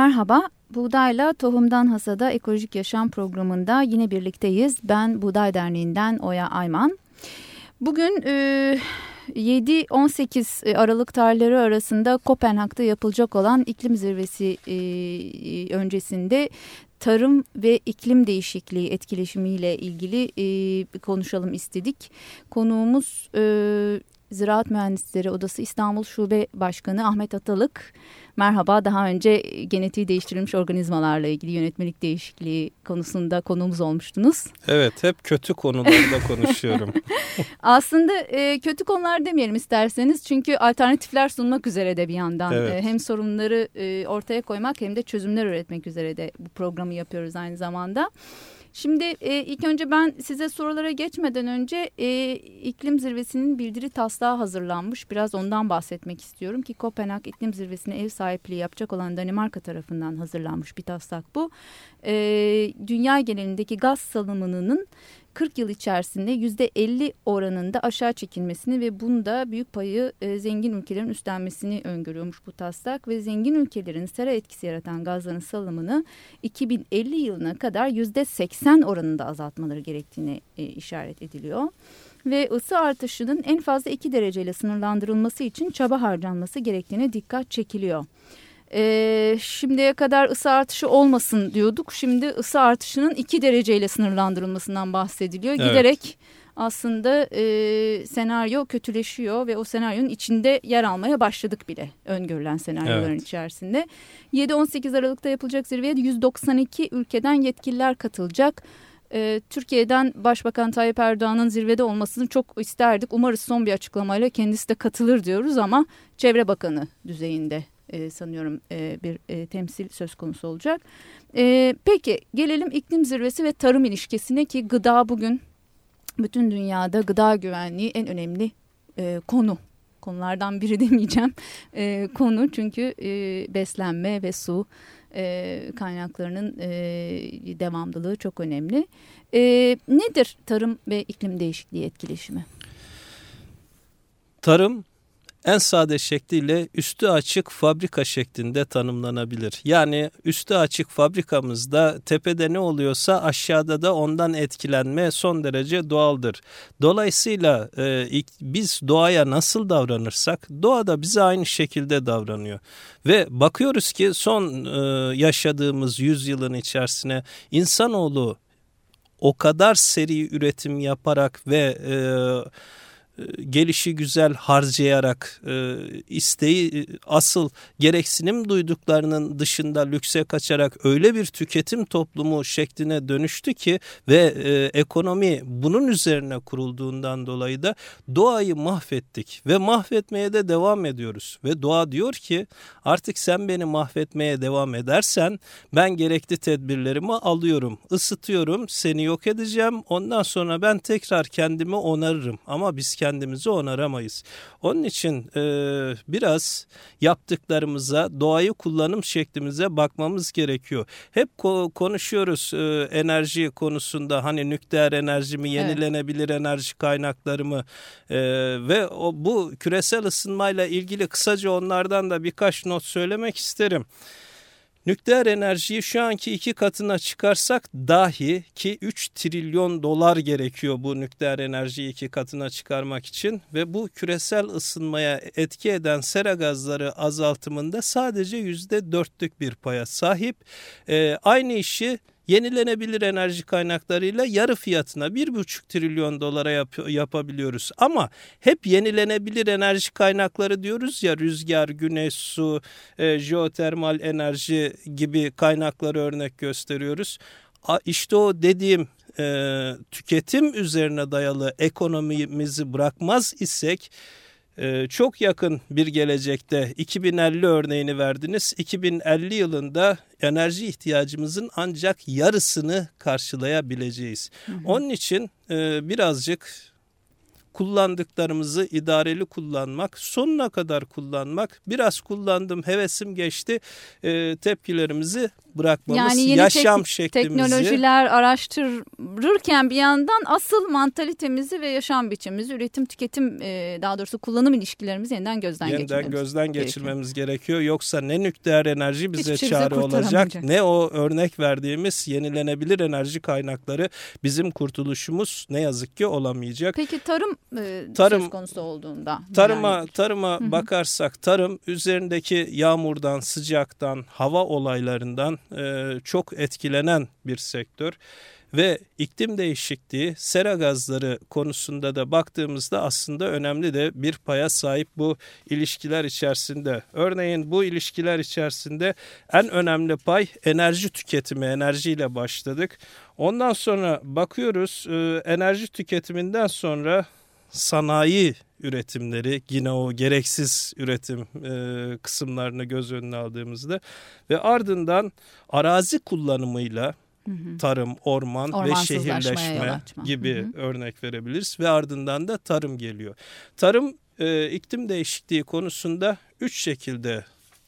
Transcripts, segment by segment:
Merhaba, Buğdayla Tohumdan Hasada Ekolojik Yaşam programında yine birlikteyiz. Ben Buğday Derneği'nden Oya Ayman. Bugün e, 7-18 Aralık tarihleri arasında Kopenhag'da yapılacak olan iklim zirvesi e, öncesinde tarım ve iklim değişikliği etkileşimiyle ilgili e, konuşalım istedik. Konuğumuz e, Ziraat Mühendisleri Odası İstanbul Şube Başkanı Ahmet Atalık. Merhaba, daha önce genetiği değiştirilmiş organizmalarla ilgili yönetmelik değişikliği konusunda konuğumuz olmuştunuz. Evet, hep kötü konularda konuşuyorum. Aslında e, kötü konular demeyelim isterseniz çünkü alternatifler sunmak üzere de bir yandan evet. e, hem sorunları e, ortaya koymak hem de çözümler üretmek üzere de bu programı yapıyoruz aynı zamanda. Şimdi e, ilk önce ben size sorulara geçmeden önce e, iklim zirvesinin bildiri taslağı hazırlanmış. Biraz ondan bahsetmek istiyorum ki Kopenhag iklim zirvesine ev sahipliği yapacak olan Danimarka tarafından hazırlanmış bir taslak bu. E, dünya genelindeki gaz salımının 40 yıl içerisinde %50 oranında aşağı çekilmesini ve bunda büyük payı e, zengin ülkelerin üstlenmesini öngörüyormuş bu taslak ve zengin ülkelerin sera etkisi yaratan gazların salımını 2050 yılına kadar %80 oranında azaltmaları gerektiğini e, işaret ediliyor ve ısı artışının en fazla 2 dereceyle sınırlandırılması için çaba harcanması gerektiğine dikkat çekiliyor. E, şimdiye kadar ısı artışı olmasın diyorduk. Şimdi ısı artışının iki dereceyle sınırlandırılmasından bahsediliyor. Evet. Giderek aslında e, senaryo kötüleşiyor ve o senaryonun içinde yer almaya başladık bile öngörülen senaryoların evet. içerisinde. 7-18 Aralık'ta yapılacak zirveye 192 ülkeden yetkililer katılacak. Ee, Türkiye'den Başbakan Tayyip Erdoğan'ın zirvede olmasını çok isterdik. Umarız son bir açıklamayla kendisi de katılır diyoruz ama Çevre Bakanı düzeyinde e, sanıyorum e, bir e, temsil söz konusu olacak. E, peki gelelim iklim zirvesi ve tarım ilişkisine ki gıda bugün bütün dünyada gıda güvenliği en önemli e, konu. Konulardan biri demeyeceğim e, konu çünkü e, beslenme ve su e, kaynaklarının e, devamlılığı çok önemli. E, nedir tarım ve iklim değişikliği etkileşimi? Tarım en sade şekliyle üstü açık fabrika şeklinde tanımlanabilir. Yani üstü açık fabrikamızda tepede ne oluyorsa aşağıda da ondan etkilenme son derece doğaldır. Dolayısıyla e, biz doğaya nasıl davranırsak doğa da bize aynı şekilde davranıyor. Ve bakıyoruz ki son e, yaşadığımız yüzyılın içerisine insanoğlu o kadar seri üretim yaparak ve... E, gelişi güzel harcayarak e, isteği e, asıl gereksinim duyduklarının dışında lükse kaçarak öyle bir tüketim toplumu şekline dönüştü ki ve e, ekonomi bunun üzerine kurulduğundan dolayı da doğayı mahvettik ve mahvetmeye de devam ediyoruz. Ve doğa diyor ki artık sen beni mahvetmeye devam edersen ben gerekli tedbirlerimi alıyorum ısıtıyorum seni yok edeceğim. Ondan sonra ben tekrar kendimi onarırım. Ama biz kendimiz kendimizi onaramayız. Onun için e, biraz yaptıklarımıza, doğayı kullanım şeklimize bakmamız gerekiyor. Hep ko konuşuyoruz e, enerji konusunda hani nükleer enerji mi, yenilenebilir evet. enerji kaynakları mı e, ve o, bu küresel ısınmayla ilgili kısaca onlardan da birkaç not söylemek isterim. Nükleer enerjiyi şu anki iki katına çıkarsak dahi ki 3 trilyon dolar gerekiyor bu nükleer enerjiyi iki katına çıkarmak için ve bu küresel ısınmaya etki eden sera gazları azaltımında sadece yüzde dörtlük bir paya sahip. Ee, aynı işi yenilenebilir enerji kaynaklarıyla yarı fiyatına bir buçuk trilyon dolara yap yapabiliyoruz. Ama hep yenilenebilir enerji kaynakları diyoruz ya rüzgar, güneş, su, e, jeotermal enerji gibi kaynakları örnek gösteriyoruz. İşte o dediğim e, tüketim üzerine dayalı ekonomimizi bırakmaz isek ee, çok yakın bir gelecekte 2050 örneğini verdiniz. 2050 yılında enerji ihtiyacımızın ancak yarısını karşılayabileceğiz. Hı hı. Onun için e, birazcık kullandıklarımızı idareli kullanmak, sonuna kadar kullanmak. Biraz kullandım, hevesim geçti. E, tepkilerimizi bırakmamız, yani yeni yaşam tek, şeklimizi. Teknolojiler araştırırken bir yandan asıl mantalitemizi ve yaşam biçimimizi, üretim, tüketim e, daha doğrusu kullanım ilişkilerimizi yeniden gözden yeniden geçirmemiz gözden geçirmemiz gerekiyor. gerekiyor. Yoksa ne nükleer enerji bize Hiçbir çare olacak ne o örnek verdiğimiz yenilenebilir enerji kaynakları bizim kurtuluşumuz ne yazık ki olamayacak. Peki tarım, e, tarım söz konusu olduğunda? Tarıma, yani... tarıma bakarsak tarım üzerindeki yağmurdan, sıcaktan, hava olaylarından e, çok etkilenen bir sektör ve iklim değişikliği sera gazları konusunda da baktığımızda aslında önemli de bir paya sahip bu ilişkiler içerisinde. Örneğin bu ilişkiler içerisinde en önemli pay enerji tüketimi, enerjiyle başladık. Ondan sonra bakıyoruz e, enerji tüketiminden sonra sanayi üretimleri yine o gereksiz üretim e, kısımlarını göz önüne aldığımızda ve ardından arazi kullanımıyla tarım, orman ve şehirleşme gibi hı hı. örnek verebiliriz ve ardından da tarım geliyor. Tarım e, iklim değişikliği konusunda üç şekilde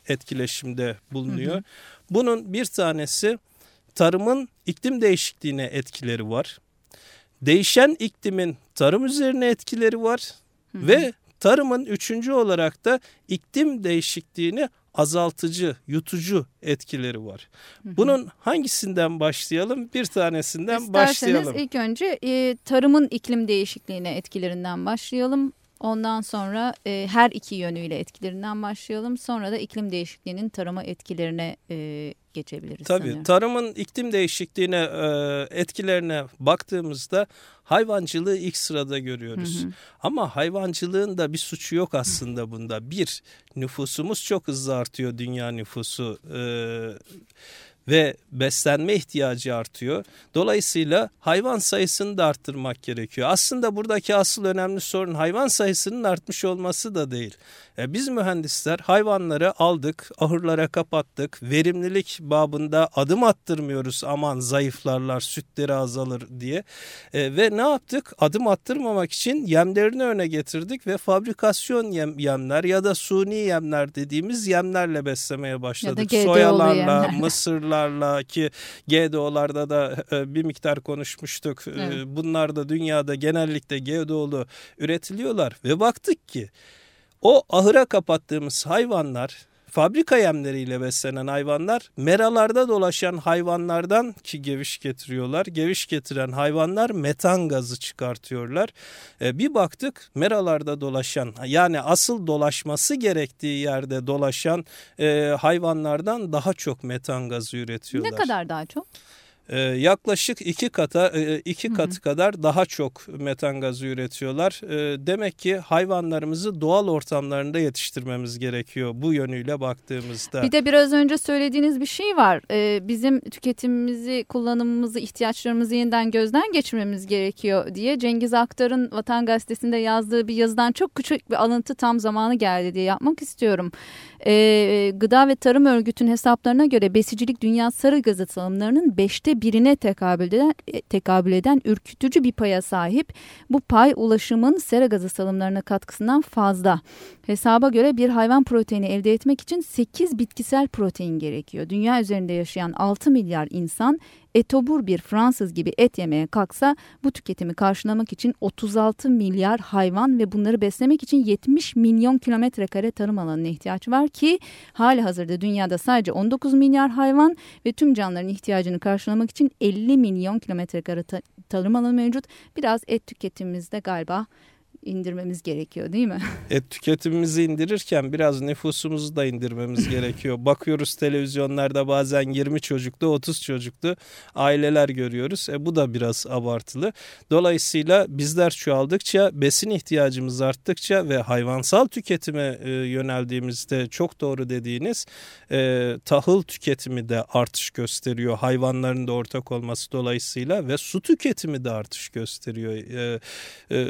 etkileşimde bulunuyor. Hı hı. Bunun bir tanesi tarımın iklim değişikliğine etkileri var. Değişen iklimin tarım üzerine etkileri var hı hı. ve tarımın üçüncü olarak da iklim değişikliğini azaltıcı, yutucu etkileri var. Bunun hangisinden başlayalım? Bir tanesinden İsterseniz başlayalım. İsterseniz ilk önce e, tarımın iklim değişikliğine etkilerinden başlayalım. Ondan sonra e, her iki yönüyle etkilerinden başlayalım. Sonra da iklim değişikliğinin tarıma etkilerine e, geçebiliriz. Tabii sanıyorum. tarımın iklim değişikliğine e, etkilerine baktığımızda hayvancılığı ilk sırada görüyoruz. Hı hı. Ama hayvancılığın da bir suçu yok aslında bunda. Bir, nüfusumuz çok hızlı artıyor dünya nüfusu. E, ve beslenme ihtiyacı artıyor. Dolayısıyla hayvan sayısını da arttırmak gerekiyor. Aslında buradaki asıl önemli sorun hayvan sayısının artmış olması da değil. E biz mühendisler hayvanları aldık, ahırlara kapattık. Verimlilik babında adım attırmıyoruz aman zayıflarlar, sütleri azalır diye. E, ve ne yaptık? Adım attırmamak için yemlerini öne getirdik ve fabrikasyon yem, yemler ya da suni yemler dediğimiz yemlerle beslemeye başladık. Soyalarla, mısırlarla ki GDO'larda da e, bir miktar konuşmuştuk. E, evet. Bunlar da dünyada genellikle GDO'lu üretiliyorlar ve baktık ki o ahıra kapattığımız hayvanlar fabrika yemleriyle beslenen hayvanlar meralarda dolaşan hayvanlardan ki geviş getiriyorlar. Geviş getiren hayvanlar metan gazı çıkartıyorlar. E, bir baktık meralarda dolaşan yani asıl dolaşması gerektiği yerde dolaşan e, hayvanlardan daha çok metan gazı üretiyorlar. Ne kadar daha çok? Ee, yaklaşık iki kata e, iki hı hı. katı kadar daha çok metan gazı üretiyorlar. Ee, demek ki hayvanlarımızı doğal ortamlarında yetiştirmemiz gerekiyor bu yönüyle baktığımızda. Bir de biraz önce söylediğiniz bir şey var. Ee, bizim tüketimimizi, kullanımımızı, ihtiyaçlarımızı yeniden gözden geçirmemiz gerekiyor diye Cengiz Aktar'ın Vatan Gazetesi'nde yazdığı bir yazıdan çok küçük bir alıntı tam zamanı geldi diye yapmak istiyorum. Gıda ve Tarım Örgütü'nün hesaplarına göre besicilik dünya sarı gazı salımlarının beşte birine tekabül eden, e, tekabül eden ürkütücü bir paya sahip. Bu pay ulaşımın sera gazı salımlarına katkısından fazla. Hesaba göre bir hayvan proteini elde etmek için 8 bitkisel protein gerekiyor. Dünya üzerinde yaşayan 6 milyar insan etobur bir Fransız gibi et yemeye kalksa bu tüketimi karşılamak için 36 milyar hayvan ve bunları beslemek için 70 milyon kilometre kare tarım alanına ihtiyaç var ki hali hazırda dünyada sadece 19 milyar hayvan ve tüm canlıların ihtiyacını karşılamak için 50 milyon kilometre kare tarım alanı mevcut. Biraz et tüketimimizde galiba indirmemiz gerekiyor değil mi? Et tüketimimizi indirirken biraz nüfusumuzu da indirmemiz gerekiyor. Bakıyoruz televizyonlarda bazen 20 çocuklu 30 çocuklu aileler görüyoruz. E, bu da biraz abartılı. Dolayısıyla bizler çoğaldıkça besin ihtiyacımız arttıkça ve hayvansal tüketime e, yöneldiğimizde çok doğru dediğiniz e, tahıl tüketimi de artış gösteriyor. Hayvanların da ortak olması dolayısıyla ve su tüketimi de artış gösteriyor. E, e,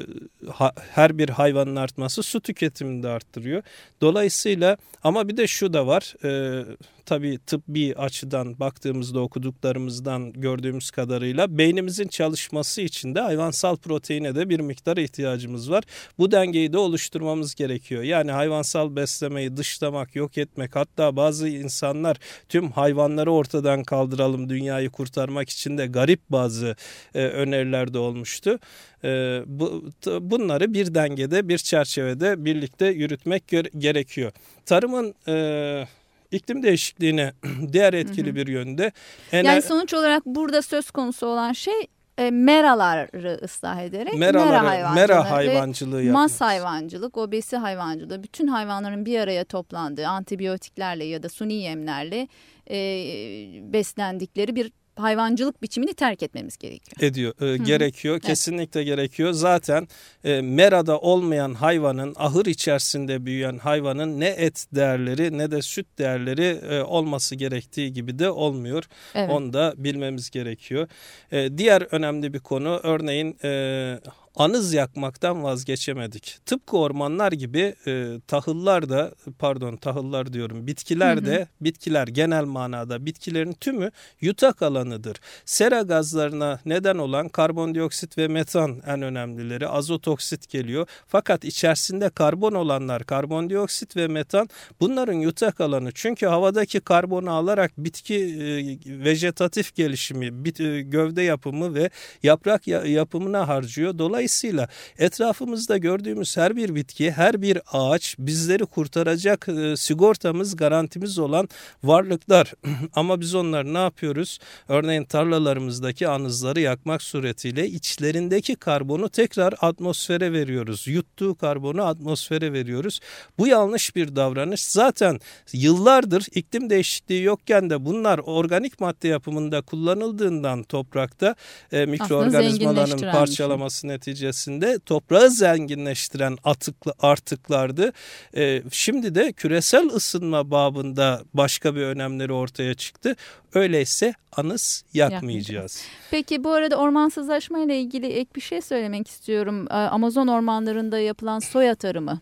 ha, her bir hayvanın artması su tüketimini de arttırıyor. Dolayısıyla ama bir de şu da var. E, tabii tıbbi açıdan baktığımızda okuduklarımızdan gördüğümüz kadarıyla beynimizin çalışması için de hayvansal proteine de bir miktar ihtiyacımız var. Bu dengeyi de oluşturmamız gerekiyor. Yani hayvansal beslemeyi dışlamak, yok etmek hatta bazı insanlar tüm hayvanları ortadan kaldıralım dünyayı kurtarmak için de garip bazı e, öneriler de olmuştu. E, bu, bunları bir dengede, bir çerçevede birlikte yürütmek gerekiyor. Tarımın e, iklim değişikliğine diğer etkili hı hı. bir yönde. Ener yani sonuç olarak burada söz konusu olan şey e, meraları ıslah ederek Meraları, mera hayvancılığı, mera hayvancılığı mas hayvancılık, obesi hayvancılığı, bütün hayvanların bir araya toplandığı antibiyotiklerle ya da suni yemlerle e, beslendikleri bir hayvancılık biçimini terk etmemiz gerekiyor. Ediyor, e, gerekiyor. Evet. Kesinlikle gerekiyor. Zaten e, merada olmayan hayvanın, ahır içerisinde büyüyen hayvanın ne et değerleri ne de süt değerleri e, olması gerektiği gibi de olmuyor. Evet. Onu da bilmemiz gerekiyor. E, diğer önemli bir konu örneğin e, anız yakmaktan vazgeçemedik. Tıpkı ormanlar gibi e, tahıllar da pardon tahıllar diyorum bitkiler de hı hı. bitkiler genel manada bitkilerin tümü yutak alanıdır. Sera gazlarına neden olan karbondioksit ve metan en önemlileri azot oksit geliyor. Fakat içerisinde karbon olanlar karbondioksit ve metan bunların yutak alanı. Çünkü havadaki karbonu alarak bitki e, vejetatif gelişimi, bit, e, gövde yapımı ve yaprak yapımına harcıyor. Dolayısıyla Dolayısıyla etrafımızda gördüğümüz her bir bitki, her bir ağaç bizleri kurtaracak e, sigortamız, garantimiz olan varlıklar. Ama biz onları ne yapıyoruz? Örneğin tarlalarımızdaki anızları yakmak suretiyle içlerindeki karbonu tekrar atmosfere veriyoruz. Yuttuğu karbonu atmosfere veriyoruz. Bu yanlış bir davranış. Zaten yıllardır iklim değişikliği yokken de bunlar organik madde yapımında kullanıldığından toprakta e, mikroorganizmaların parçalaması neticesinde neticesinde toprağı zenginleştiren atıklı artıklardı. E, şimdi de küresel ısınma babında başka bir önemleri ortaya çıktı. Öyleyse anıs yakmayacağız. Peki bu arada ormansızlaşma ile ilgili ek bir şey söylemek istiyorum. Ee, Amazon ormanlarında yapılan soya tarımı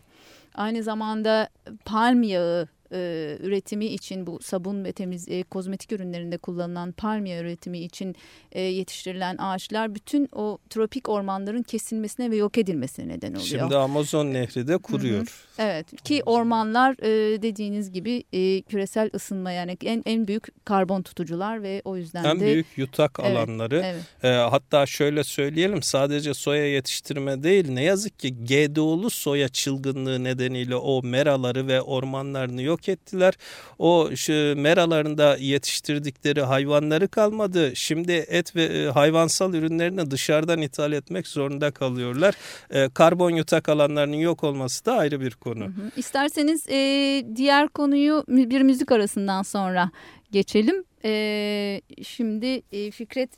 aynı zamanda palm yağı e, üretimi için bu sabun ve temiz e, kozmetik ürünlerinde kullanılan palmiye üretimi için e, yetiştirilen ağaçlar bütün o tropik ormanların kesilmesine ve yok edilmesine neden oluyor. Şimdi Amazon Nehri de kuruyor. Hı hı. Evet ki ormanlar e, dediğiniz gibi e, küresel ısınma yani en en büyük karbon tutucular ve o yüzden en de en büyük yutak evet, alanları. Evet. E, hatta şöyle söyleyelim sadece soya yetiştirme değil ne yazık ki GDO'lu soya çılgınlığı nedeniyle o meraları ve ormanlarını yok yok ettiler. O meralarında yetiştirdikleri hayvanları kalmadı. Şimdi et ve e, hayvansal ürünlerini dışarıdan ithal etmek zorunda kalıyorlar. E, karbon yutak alanlarının yok olması da ayrı bir konu. Hı hı. İsterseniz e, diğer konuyu bir müzik arasından sonra geçelim. Ee, şimdi e, Fikret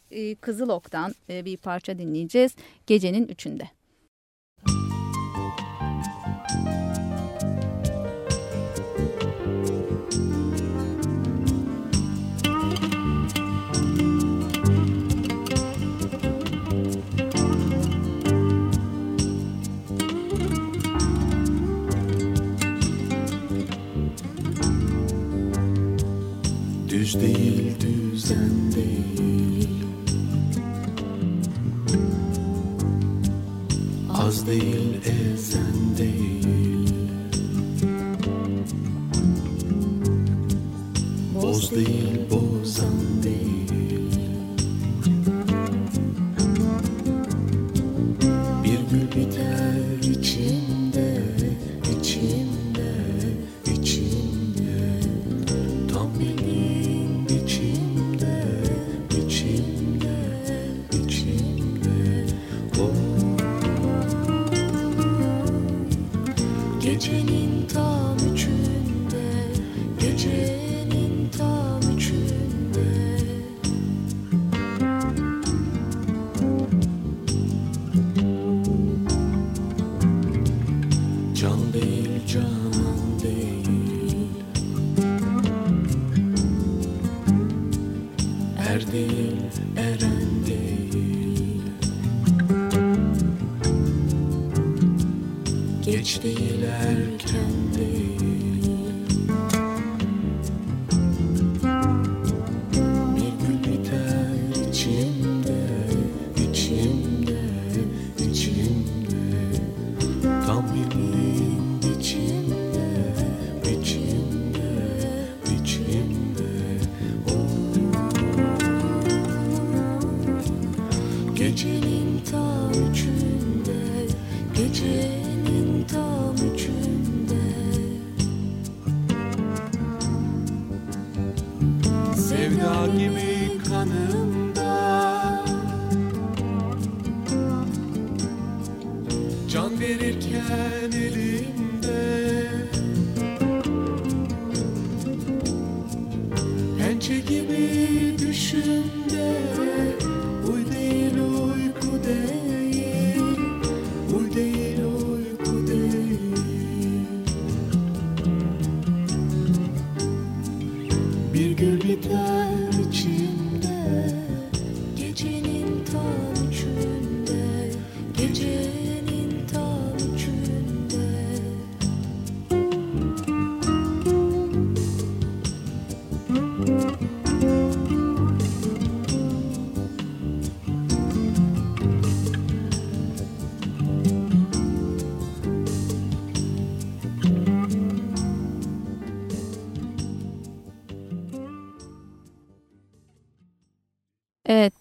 Kızılok'tan bir parça dinleyeceğiz. Gecenin üçünde.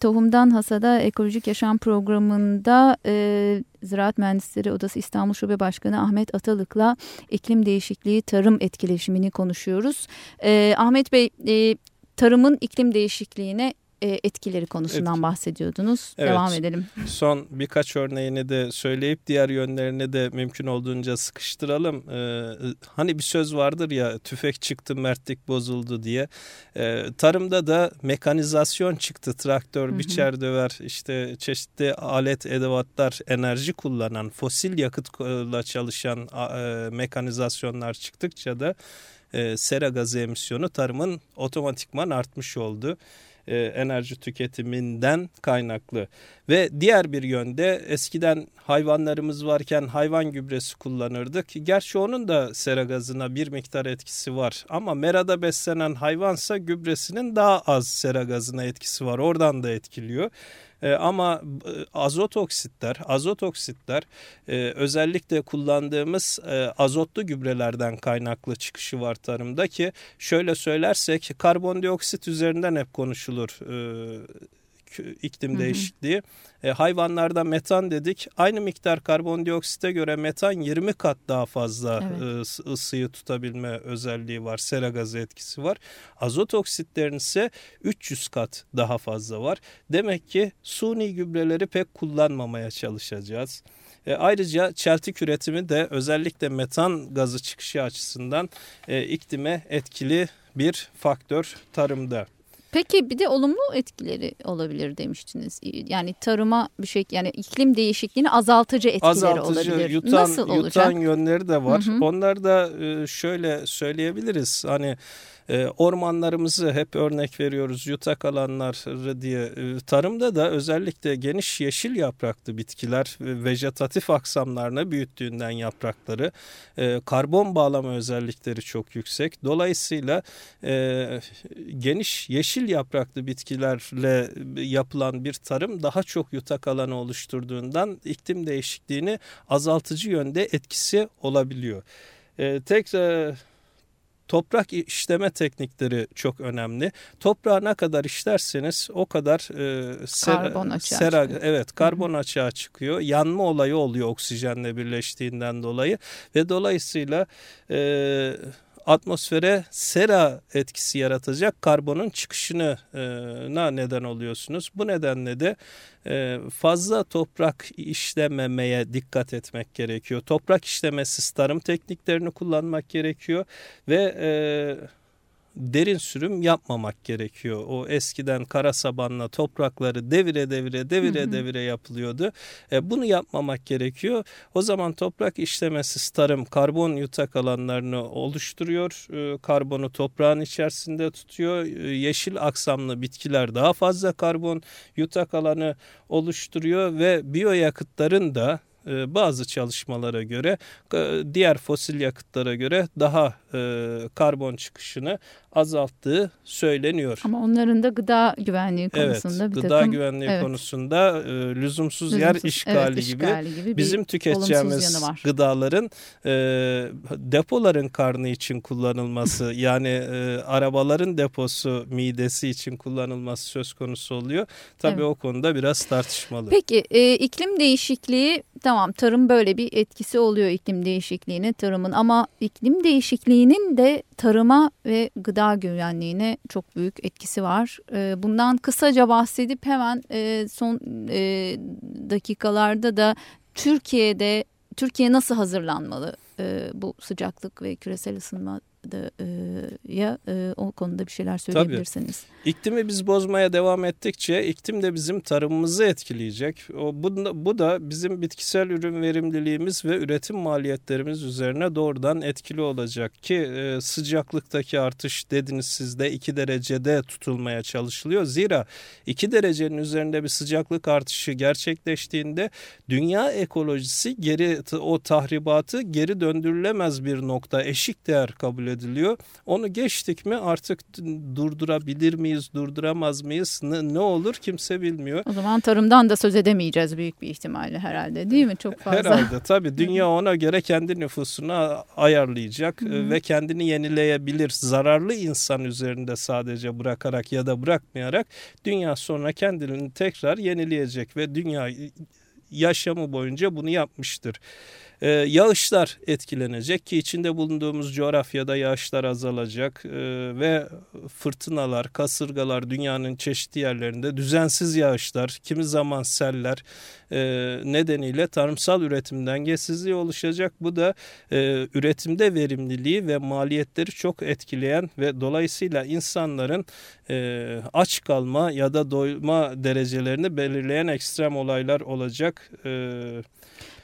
Tohumdan Hasada Ekolojik Yaşam Programı'nda e, Ziraat Mühendisleri Odası İstanbul Şube Başkanı Ahmet Atalık'la iklim değişikliği tarım etkileşimini konuşuyoruz. E, Ahmet Bey, e, tarımın iklim değişikliğine etkileri konusundan Evet. bahsediyordunuz. Evet. Devam edelim. Son birkaç örneğini de söyleyip diğer yönlerini de mümkün olduğunca sıkıştıralım. Ee, hani bir söz vardır ya tüfek çıktı mertlik bozuldu diye. Ee, tarımda da mekanizasyon çıktı. Traktör, Hı hı. biçer döver işte çeşitli alet edevatlar enerji kullanan fosil yakıtla çalışan e, mekanizasyonlar çıktıkça da e, sera gazı emisyonu tarımın otomatikman artmış oldu e, enerji tüketiminden kaynaklı. Ve diğer bir yönde eskiden hayvanlarımız varken hayvan gübresi kullanırdık. Gerçi onun da sera gazına bir miktar etkisi var. Ama merada beslenen hayvansa gübresinin daha az sera gazına etkisi var. Oradan da etkiliyor. E, ama e, azot oksitler, azot oksitler e, özellikle kullandığımız e, azotlu gübrelerden kaynaklı çıkışı var tarımda ki şöyle söylersek karbondioksit üzerinden hep konuşulur iklim Hı hı. değişikliği. E, hayvanlarda metan dedik. Aynı miktar karbondioksite göre metan 20 kat daha fazla Evet. e, ısı- ısıyı tutabilme özelliği var. Sera gazı etkisi var. Azot oksitlerin ise 300 kat daha fazla var. Demek ki suni gübreleri pek kullanmamaya çalışacağız. E, ayrıca çeltik üretimi de özellikle metan gazı çıkışı açısından e, iklime etkili bir faktör tarımda. Peki bir de olumlu etkileri olabilir demiştiniz. Yani tarıma bir şey yani iklim değişikliğini azaltıcı etkileri Azaltıcı, olabilir. yutan, Nasıl olacak? yutan yönleri de var. Hı hı. Onlar da e, şöyle söyleyebiliriz. Hani e, ormanlarımızı hep örnek veriyoruz. Yutak alanları diye. E, Tarımda da özellikle geniş yeşil yapraklı bitkiler e, vejetatif aksamlarına büyüttüğünden yaprakları e, karbon bağlama özellikleri çok yüksek. Dolayısıyla e, geniş yeşil yapraklı bitkilerle yapılan bir tarım daha çok yutak alanı oluşturduğundan iklim değişikliğini azaltıcı yönde etkisi olabiliyor. E, tek e, toprak işleme teknikleri çok önemli. Toprağı ne kadar işlerseniz o kadar e, sera- Karbon açığa sera- çıkıyor. evet karbon açığa çıkıyor. Yanma olayı oluyor oksijenle birleştiğinden dolayı ve dolayısıyla e, atmosfere sera etkisi yaratacak karbonun çıkışına neden oluyorsunuz. Bu nedenle de e, fazla toprak işlememeye dikkat etmek gerekiyor. Toprak işlemesiz tarım tekniklerini kullanmak gerekiyor ve e, derin sürüm yapmamak gerekiyor. O eskiden kara sabanla toprakları devire devire devire Hı hı. devire yapılıyordu. E, bunu yapmamak gerekiyor. O zaman toprak işlemesiz tarım karbon yutak alanlarını oluşturuyor. E, karbonu toprağın içerisinde tutuyor. E, yeşil aksamlı bitkiler daha fazla karbon yutak alanı oluşturuyor ve biyoyakıtların da e, bazı çalışmalara göre e, diğer fosil yakıtlara göre daha e, karbon çıkışını azalttığı söyleniyor. Ama onların da gıda güvenliği konusunda evet, bir gıda takım... güvenliği evet. konusunda e, lüzumsuz, lüzumsuz yer işgali, evet, işgali gibi, gibi bizim tüketeceğimiz gıdaların e, depoların karnı için kullanılması yani e, arabaların deposu midesi için kullanılması söz konusu oluyor. Tabii evet. o konuda biraz tartışmalı. Peki e, iklim değişikliği tamam tarım böyle bir etkisi oluyor iklim değişikliğine tarımın ama iklim değişikliğinin de tarıma ve gıda güvenliğine çok büyük etkisi var. Ee, bundan kısaca bahsedip hemen e, son e, dakikalarda da Türkiye'de Türkiye nasıl hazırlanmalı e, bu sıcaklık ve küresel ısınma da, e, ya e, o konuda bir şeyler söyleyebilirsiniz. Tabii. İklimi biz bozmaya devam ettikçe iklim de bizim tarımımızı etkileyecek. O, bu, bu da bizim bitkisel ürün verimliliğimiz ve üretim maliyetlerimiz üzerine doğrudan etkili olacak ki e, sıcaklıktaki artış dediniz sizde 2 derecede tutulmaya çalışılıyor. Zira 2 derecenin üzerinde bir sıcaklık artışı gerçekleştiğinde dünya ekolojisi geri o tahribatı geri döndürülemez bir nokta eşik değer kabul ediliyor. Onu geçtik mi artık durdurabilir miyiz, durduramaz mıyız? Ne, ne olur kimse bilmiyor. O zaman tarımdan da söz edemeyeceğiz büyük bir ihtimalle herhalde değil mi? Çok fazla. Herhalde tabii dünya ona göre kendi nüfusunu ayarlayacak Hı ve kendini yenileyebilir. Zararlı insan üzerinde sadece bırakarak ya da bırakmayarak dünya sonra kendini tekrar yenileyecek ve dünya yaşamı boyunca bunu yapmıştır. Ee, yağışlar etkilenecek ki içinde bulunduğumuz coğrafyada yağışlar azalacak ee, ve fırtınalar, kasırgalar dünyanın çeşitli yerlerinde düzensiz yağışlar, kimi zaman seller e, nedeniyle tarımsal üretim dengesizliği oluşacak. Bu da e, üretimde verimliliği ve maliyetleri çok etkileyen ve dolayısıyla insanların e, aç kalma ya da doyma derecelerini belirleyen ekstrem olaylar olacak. Evet.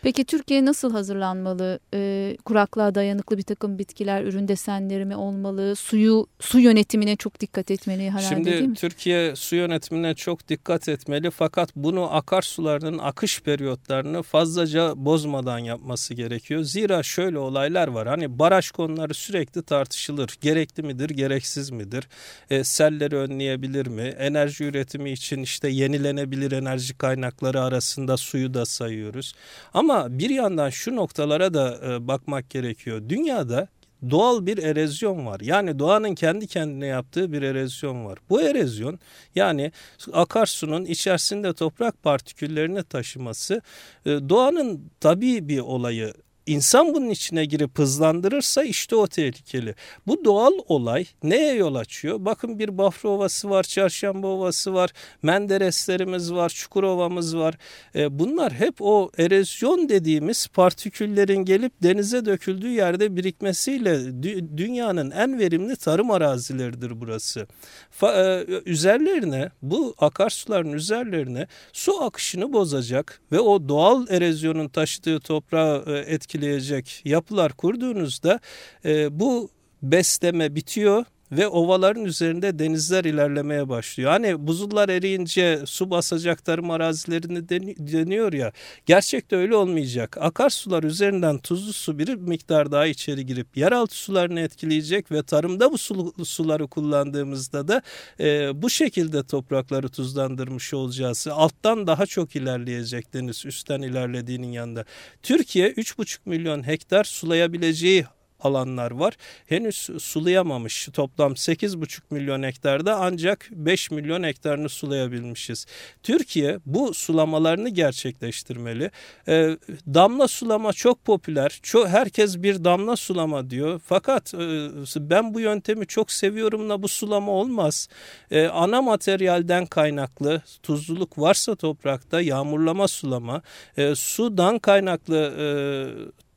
Peki Türkiye nasıl hazırlanmalı? E, kuraklığa dayanıklı bir takım bitkiler, ürün desenleri mi olmalı? Suyu su yönetimine çok dikkat etmeli herhalde Şimdi, değil mi? Türkiye su yönetimine çok dikkat etmeli fakat bunu akarsularının akış periyotlarını fazlaca bozmadan yapması gerekiyor. Zira şöyle olaylar var. Hani baraj konuları sürekli tartışılır. Gerekli midir, gereksiz midir? E, selleri önleyebilir mi? Enerji üretimi için işte yenilenebilir enerji kaynakları arasında suyu da sayıyoruz. Ama bir yandan şu noktalara da e, bakmak gerekiyor. Dünyada doğal bir erozyon var. Yani doğanın kendi kendine yaptığı bir erozyon var. Bu erozyon yani akarsunun içerisinde toprak partiküllerini taşıması e, doğanın tabii bir olayı İnsan bunun içine girip hızlandırırsa işte o tehlikeli. Bu doğal olay neye yol açıyor? Bakın bir Bafra Ovası var, Çarşamba Ovası var, Mendereslerimiz var, Çukurova'mız var. E, bunlar hep o erozyon dediğimiz partiküllerin gelip denize döküldüğü yerde birikmesiyle dü dünyanın en verimli tarım arazileridir burası. Fa e, üzerlerine bu akarsuların üzerlerine su akışını bozacak ve o doğal erozyonun taşıdığı toprağı e, etkileyecek etkileyecek yapılar kurduğunuzda e, bu besleme bitiyor ve ovaların üzerinde denizler ilerlemeye başlıyor. Hani buzullar eriyince su basacak tarım arazilerini deniyor ya gerçekte öyle olmayacak. Akarsular üzerinden tuzlu su bir miktar daha içeri girip yeraltı sularını etkileyecek ve tarımda bu su, suları kullandığımızda da e, bu şekilde toprakları tuzlandırmış olacağız. Alttan daha çok ilerleyecek deniz üstten ilerlediğinin yanında. Türkiye 3,5 milyon hektar sulayabileceği alanlar var. Henüz sulayamamış toplam 8,5 milyon hektarda ancak 5 milyon hektarını sulayabilmişiz. Türkiye bu sulamalarını gerçekleştirmeli. E, damla sulama çok popüler. Çok, herkes bir damla sulama diyor. Fakat e, ben bu yöntemi çok seviyorum da bu sulama olmaz. E, ana materyalden kaynaklı tuzluluk varsa toprakta yağmurlama sulama, e, sudan kaynaklı e,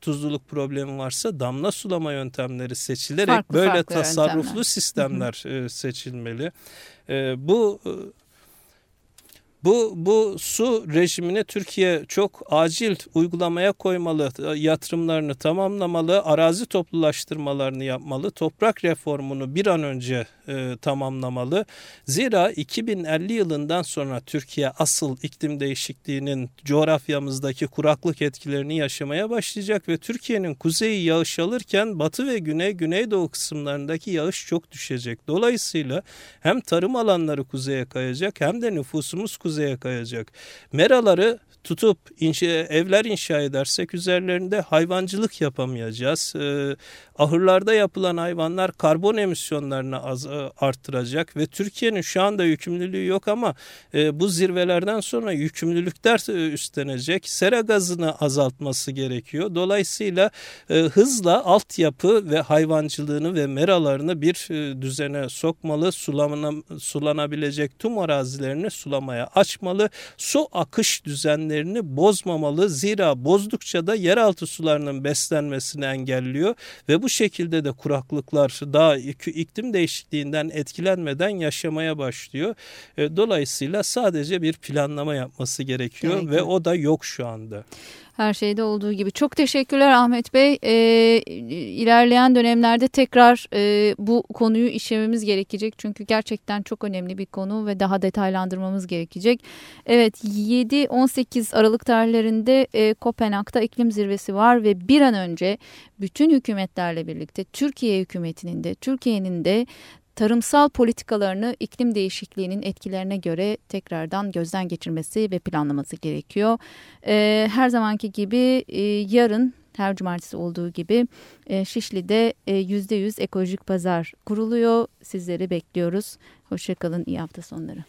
tuzluluk problemi varsa damla sulama yöntemleri seçilerek farklı, böyle farklı tasarruflu yöntemler. sistemler e, seçilmeli. E, bu Bu, bu su rejimini Türkiye çok acil uygulamaya koymalı, yatırımlarını tamamlamalı, arazi toplulaştırmalarını yapmalı, toprak reformunu bir an önce e, tamamlamalı. Zira 2050 yılından sonra Türkiye asıl iklim değişikliğinin coğrafyamızdaki kuraklık etkilerini yaşamaya başlayacak ve Türkiye'nin kuzeyi yağış alırken batı ve güney, güneydoğu kısımlarındaki yağış çok düşecek. Dolayısıyla hem tarım alanları kuzeye kayacak hem de nüfusumuz kuzeye kayacak. Meraları tutup inşa, evler inşa edersek üzerlerinde hayvancılık yapamayacağız. E, ahırlarda yapılan hayvanlar karbon emisyonlarını az, e, arttıracak ve Türkiye'nin şu anda yükümlülüğü yok ama e, bu zirvelerden sonra yükümlülükler e, üstlenecek. Sera gazını azaltması gerekiyor. Dolayısıyla e, hızla altyapı ve hayvancılığını ve meralarını bir e, düzene sokmalı. Sulanabilecek tüm arazilerini sulamaya açmalı. Su akış düzenlerini bozmamalı. Zira bozdukça da yeraltı sularının beslenmesini engelliyor ve bu şekilde de kuraklıklar daha iklim değişikliğinden etkilenmeden yaşamaya başlıyor. E, dolayısıyla sadece bir planlama yapması gerekiyor Gerekli. ve o da yok şu anda her şeyde olduğu gibi. Çok teşekkürler Ahmet Bey. E, ilerleyen dönemlerde tekrar e, bu konuyu işlememiz gerekecek. Çünkü gerçekten çok önemli bir konu ve daha detaylandırmamız gerekecek. Evet 7-18 Aralık tarihlerinde e, Kopenhag'da iklim zirvesi var ve bir an önce bütün hükümetlerle birlikte Türkiye hükümetinin de Türkiye'nin de tarımsal politikalarını iklim değişikliğinin etkilerine göre tekrardan gözden geçirmesi ve planlaması gerekiyor. E, her zamanki gibi e, yarın her cumartesi olduğu gibi e, Şişli'de %100 ekolojik pazar kuruluyor. Sizleri bekliyoruz. Hoşçakalın, iyi hafta sonları.